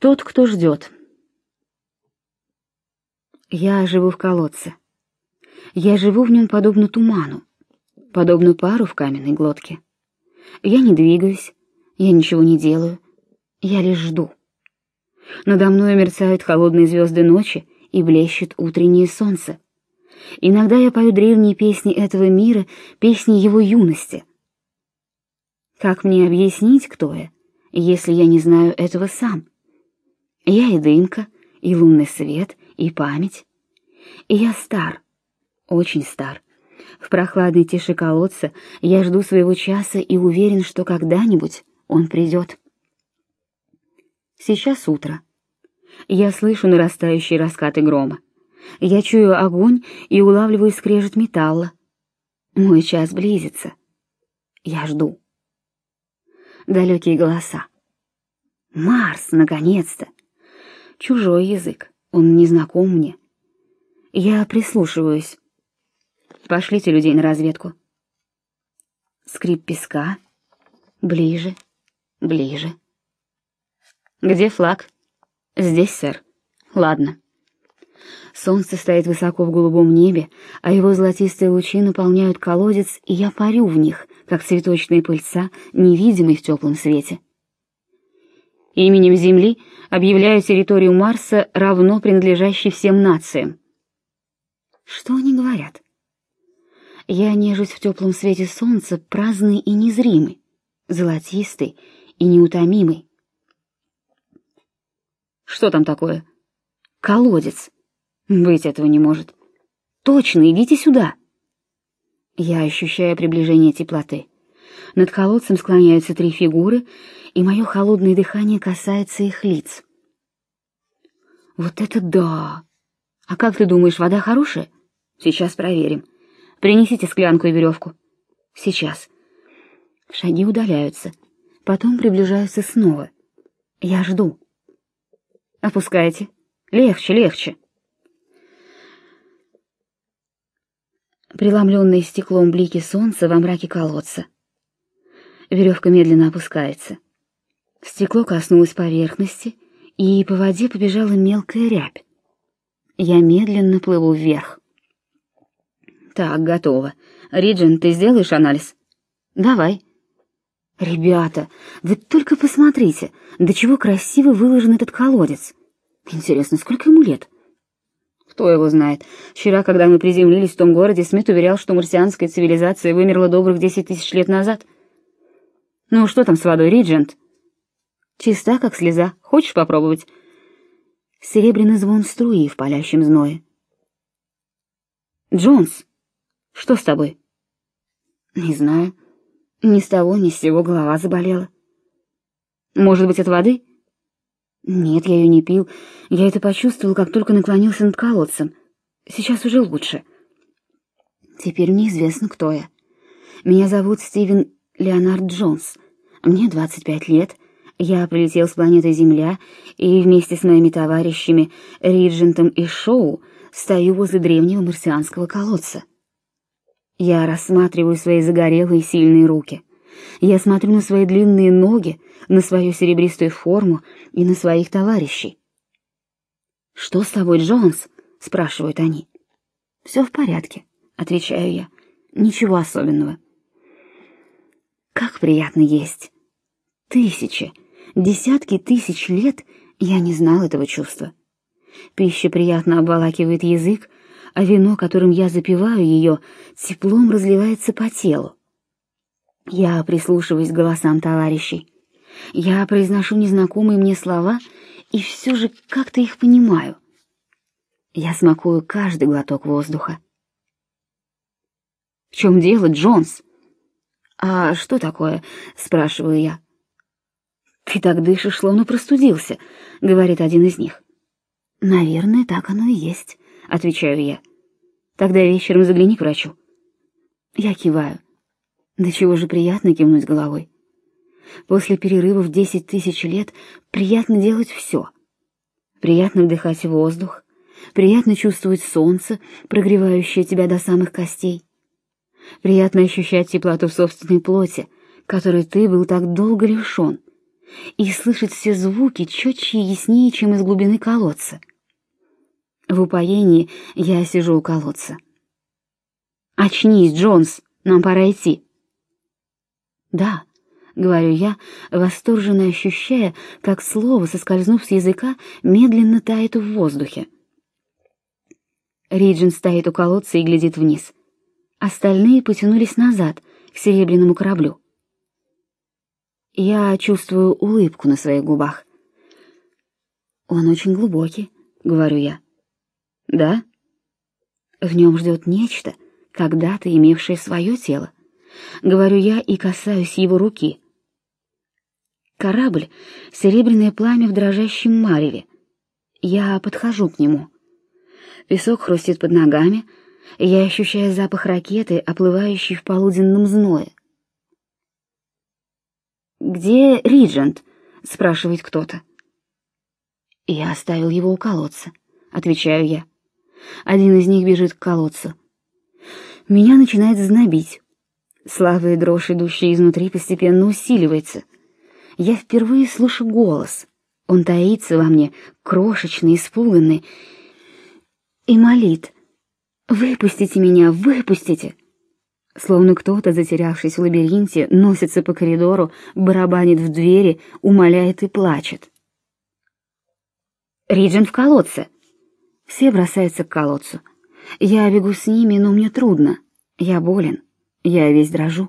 Тот, кто ждет. Я живу в колодце. Я живу в нем подобно туману, подобно пару в каменной глотке. Я не двигаюсь, я ничего не делаю, я лишь жду. Надо мной мерцают холодные звезды ночи и блещет утреннее солнце. Иногда я пою древние песни этого мира, песни его юности. Как мне объяснить, кто я, если я не знаю этого сам? Я и дымка, и лунный свет, и память. И я стар, очень стар. В прохладной тиши колодца я жду своего часа и уверен, что когда-нибудь он придет. Сейчас утро. Я слышу нарастающие раскаты грома. Я чую огонь и улавливаю скрежет металла. Мой час близится. Я жду. Далекие голоса. Марс, наконец-то. Чужой язык, он не знаком мне. Я прислушиваюсь. Пошлите людей на разведку. Скрип песка. Ближе, ближе. Где флаг? Здесь, сэр. Ладно. Солнце стоит высоко в голубом небе, а его золотистые лучи наполняют колодец, и я парю в них, как цветочная пыльца, невидимый в теплом свете. Именем Земли объявляю территорию Марса равно принадлежащей всем нациям. Что они говорят? Я нежусь в теплом свете солнца, праздный и незримый, золотистый и неутомимый. Что там такое? Колодец. Быть этого не может. Точно, идите сюда. Я ощущаю приближение теплоты. Над колодцем склоняются три фигуры, и мое холодное дыхание касается их лиц. Вот это да! А как ты думаешь, вода хорошая? Сейчас проверим. Принесите склянку и веревку. Сейчас. Шаги удаляются, потом приближаются снова. Я жду. Опускайте. Легче, легче. Преломленные стеклом блики солнца во мраке колодца. Веревка медленно опускается. Стекло коснулось поверхности, и по воде побежала мелкая рябь. Я медленно плыву вверх. Так, готово. Риджин, ты сделаешь анализ? Давай. Ребята, вы только посмотрите, до чего красиво выложен этот колодец. Интересно, сколько ему лет? Кто его знает? Вчера, когда мы приземлились в том городе, Смит уверял, что марсианская цивилизация вымерла добрых десять тысяч лет назад. Ну, что там с водой, Риджент? Чиста, как слеза. Хочешь попробовать? Серебряный звон струи в палящем зное. Джонс, что с тобой? Не знаю. Ни с того, ни с сего голова заболела. Может быть, от воды? Нет, я ее не пил. Я это почувствовал, как только наклонился над колодцем. Сейчас уже лучше. Теперь мне известно, кто я. Меня зовут Стивен Леонард Джонс. Мне 25 лет. Я прилетел с планеты Земля и вместе с моими товарищами Риджентом и Шоу стою возле древнего марсианского колодца. Я рассматриваю свои загорелые сильные руки. Я смотрю на свои длинные ноги, на свою серебристую форму и на своих товарищей. «Что с тобой, Джонс?» — спрашивают они. «Все в порядке», — отвечаю я. «Ничего особенного». Как приятно есть. Тысячи, десятки тысяч лет я не знал этого чувства. Пища приятно обволакивает язык, а вино, которым я запиваю ее, теплом разливается по телу. Я прислушиваюсь к голосам товарищей. Я произношу незнакомые мне слова и все же как-то их понимаю. Я смакую каждый глоток воздуха. «В чем дело, Джонс?» «А что такое?» — спрашиваю я. «Ты так дышишь, словно простудился», — говорит один из них. «Наверное, так оно и есть», — отвечаю я. «Тогда вечером загляни к врачу». Я киваю. Да чего же приятно кивнуть головой. После перерыва в десять тысяч лет приятно делать все. Приятно вдыхать воздух, приятно чувствовать солнце, прогревающее тебя до самых костей. Приятно ощущать теплоту в собственной плоти, которой ты был так долго лишен, и слышать все звуки четче и яснее, чем из глубины колодца. В упоении я сижу у колодца. «Очнись, Джонс, нам пора идти». «Да», — говорю я, восторженно ощущая, как слово, соскользнув с языка, медленно тает в воздухе. Риджин стоит у колодца и глядит вниз. Остальные потянулись назад, к серебряному кораблю. Я чувствую улыбку на своих губах. «Он очень глубокий», — говорю я. «Да?» «В нем ждет нечто, когда-то имевшее свое тело», — говорю я и касаюсь его руки. Корабль — серебряное пламя в дрожащем мареве. Я подхожу к нему. Песок хрустит под ногами, я ощущаю запах ракеты, оплывающей в полуденном зное. «Где Риджент?» — спрашивает кто-то. «Я оставил его у колодца», — отвечаю я. Один из них бежит к колодцу. Меня начинает знобить. Слабая дрожь, идущая изнутри, постепенно усиливается. Я впервые слышу голос. Он таится во мне, крошечный, испуганный, и молит. «Выпустите меня, выпустите!» Словно кто-то, затерявшись в лабиринте, носится по коридору, барабанит в двери, умоляет и плачет. Риджин в колодце. Все бросаются к колодцу. Я бегу с ними, но мне трудно. Я болен. Я весь дрожу.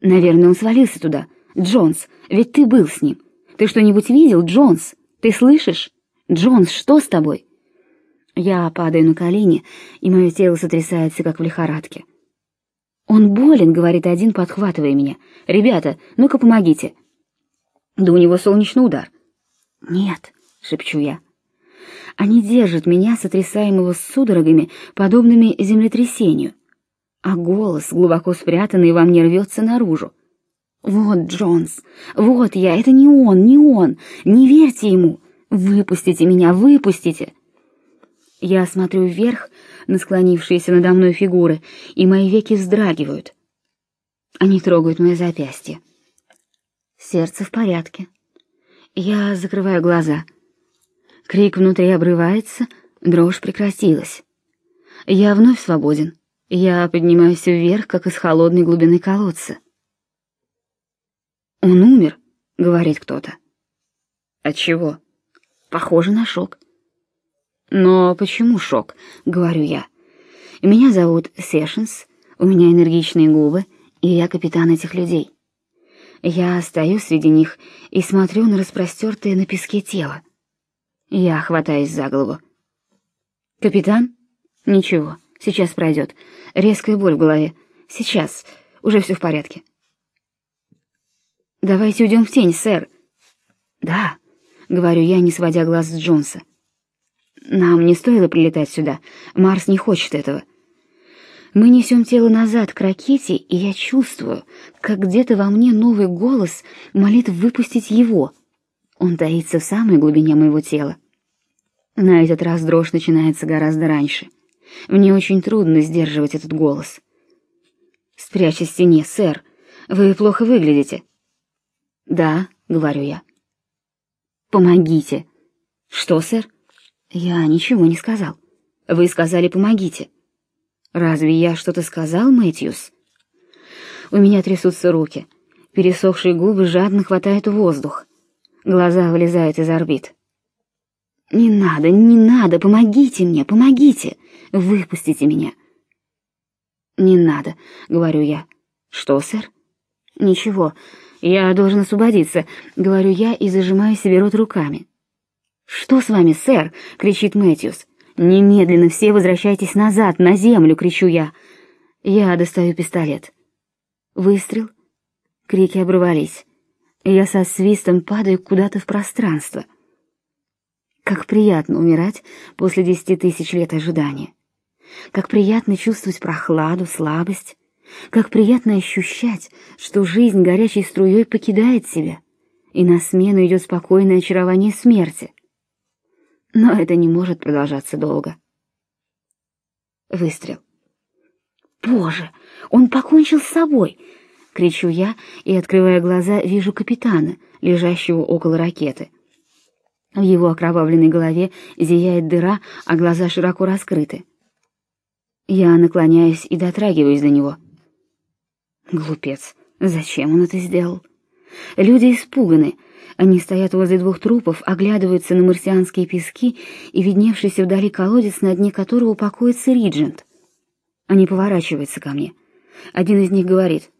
Наверное, он свалился туда. Джонс, ведь ты был с ним. Ты что-нибудь видел, Джонс? Ты слышишь? Джонс, что с тобой? Я падаю на колени, и мое тело сотрясается, как в лихорадке. «Он болен», — говорит один, подхватывая меня. «Ребята, ну-ка помогите». «Да у него солнечный удар». «Нет», — шепчу я. Они держат меня, сотрясаемого судорогами, подобными землетрясению. А голос, глубоко спрятанный во мне, рвется наружу. «Вот Джонс! Вот я! Это не он! Не он! Не верьте ему! Выпустите меня! Выпустите!» Я смотрю вверх на склонившиеся надо мной фигуры, и мои веки вздрагивают. Они трогают мое запястье. Сердце в порядке. Я закрываю глаза. Крик внутри обрывается, дрожь прекратилась. Я вновь свободен. Я поднимаюсь вверх, как из холодной глубины колодца. «Он умер», — говорит кто-то. «От чего?» «Похоже на шок». Но почему шок, говорю я. Меня зовут Сешенс, у меня энергичные губы, и я капитан этих людей. Я стою среди них и смотрю на распростертое на песке тело. Я хватаюсь за голову. Капитан? Ничего, сейчас пройдет. Резкая боль в голове. Сейчас. Уже все в порядке. Давайте уйдем в тень, сэр. Да, говорю я, не сводя глаз с Джонса. Нам не стоило прилетать сюда. Марс не хочет этого. Мы несем тело назад к ракете, и я чувствую, как где-то во мне новый голос молит выпустить его. Он таится в самой глубине моего тела. На этот раз дрожь начинается гораздо раньше. Мне очень трудно сдерживать этот голос. «Спрячься в стене, сэр. Вы плохо выглядите». «Да», — говорю я. «Помогите». «Что, сэр?» Я ничего не сказал. Вы сказали «помогите». Разве я что-то сказал, Мэтьюс? У меня трясутся руки. Пересохшие губы жадно хватают воздух. Глаза вылезают из орбит. «Не надо, не надо, помогите мне, помогите! Выпустите меня!» «Не надо», — говорю я. «Что, сэр?» «Ничего, я должен освободиться», — говорю я и зажимаю себе рот руками. «Что с вами, сэр?» — кричит Мэтьюс. «Немедленно все возвращайтесь назад, на землю!» — кричу я. Я достаю пистолет. Выстрел. Крики обрывались. Я со свистом падаю куда-то в пространство. Как приятно умирать после десяти тысяч лет ожидания. Как приятно чувствовать прохладу, слабость. Как приятно ощущать, что жизнь горячей струей покидает себя, и на смену идет спокойное очарование смерти. Но это не может продолжаться долго. Выстрел. Боже, он покончил с собой. кричу я и, открывая глаза, вижу капитана, лежащего около ракеты. В его окровавленной голове зияет дыра, а глаза широко раскрыты. Я наклоняюсь и дотрагиваюсь до него. Глупец, зачем он это сделал? Люди испуганы. Они стоят возле двух трупов, оглядываются на марсианские пески и видневшийся вдали колодец, на дне которого покоится Риджент. Они поворачиваются ко мне. Один из них говорит: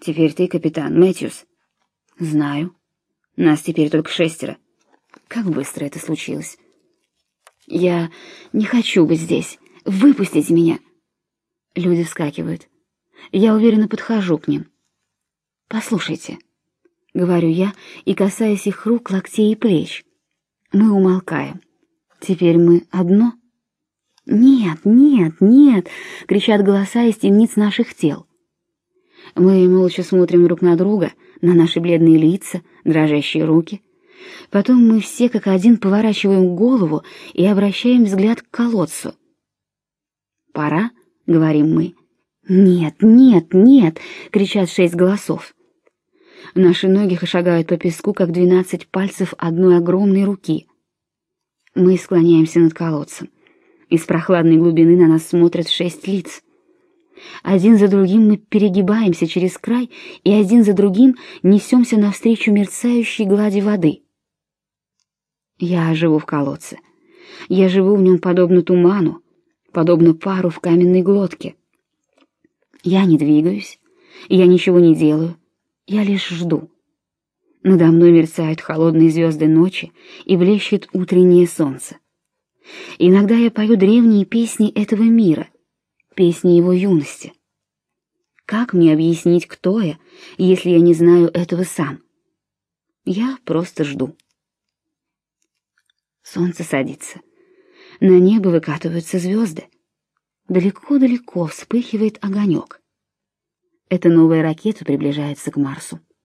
"Теперь ты капитан Мэтьюс". "Знаю. Нас теперь только шестеро. Как быстро это случилось. Я не хочу быть здесь. Выпустите меня. Люди вскакивают. Я уверенно подхожу к ним. Послушайте, говорю я и касаясь их рук, локтей и плеч. Мы умолкаем. Теперь мы одно. Нет, нет, нет, кричат голоса из темниц наших тел. Мы молча смотрим друг на друга, на наши бледные лица, дрожащие руки. Потом мы все как один поворачиваем голову и обращаем взгляд к колодцу. «Пора», — говорим мы. «Нет, нет, нет!» — кричат шесть голосов. Наши ноги шагают по песку, как двенадцать пальцев одной огромной руки. Мы склоняемся над колодцем. Из прохладной глубины на нас смотрят шесть лиц. Один за другим мы перегибаемся через край, и один за другим несемся навстречу мерцающей глади воды. Я живу в колодце. Я живу в нем подобно туману, подобно пару в каменной глотке. Я не двигаюсь, я ничего не делаю, я лишь жду. Надо мной мерцают холодные звезды ночи и блещет утреннее солнце. Иногда я пою древние песни этого мира, песни его юности. Как мне объяснить, кто я, если я не знаю этого сам? Я просто жду. Солнце садится. На небо выкатываются звезды. Далеко-далеко вспыхивает огонек. Эта новая ракета приближается к Марсу.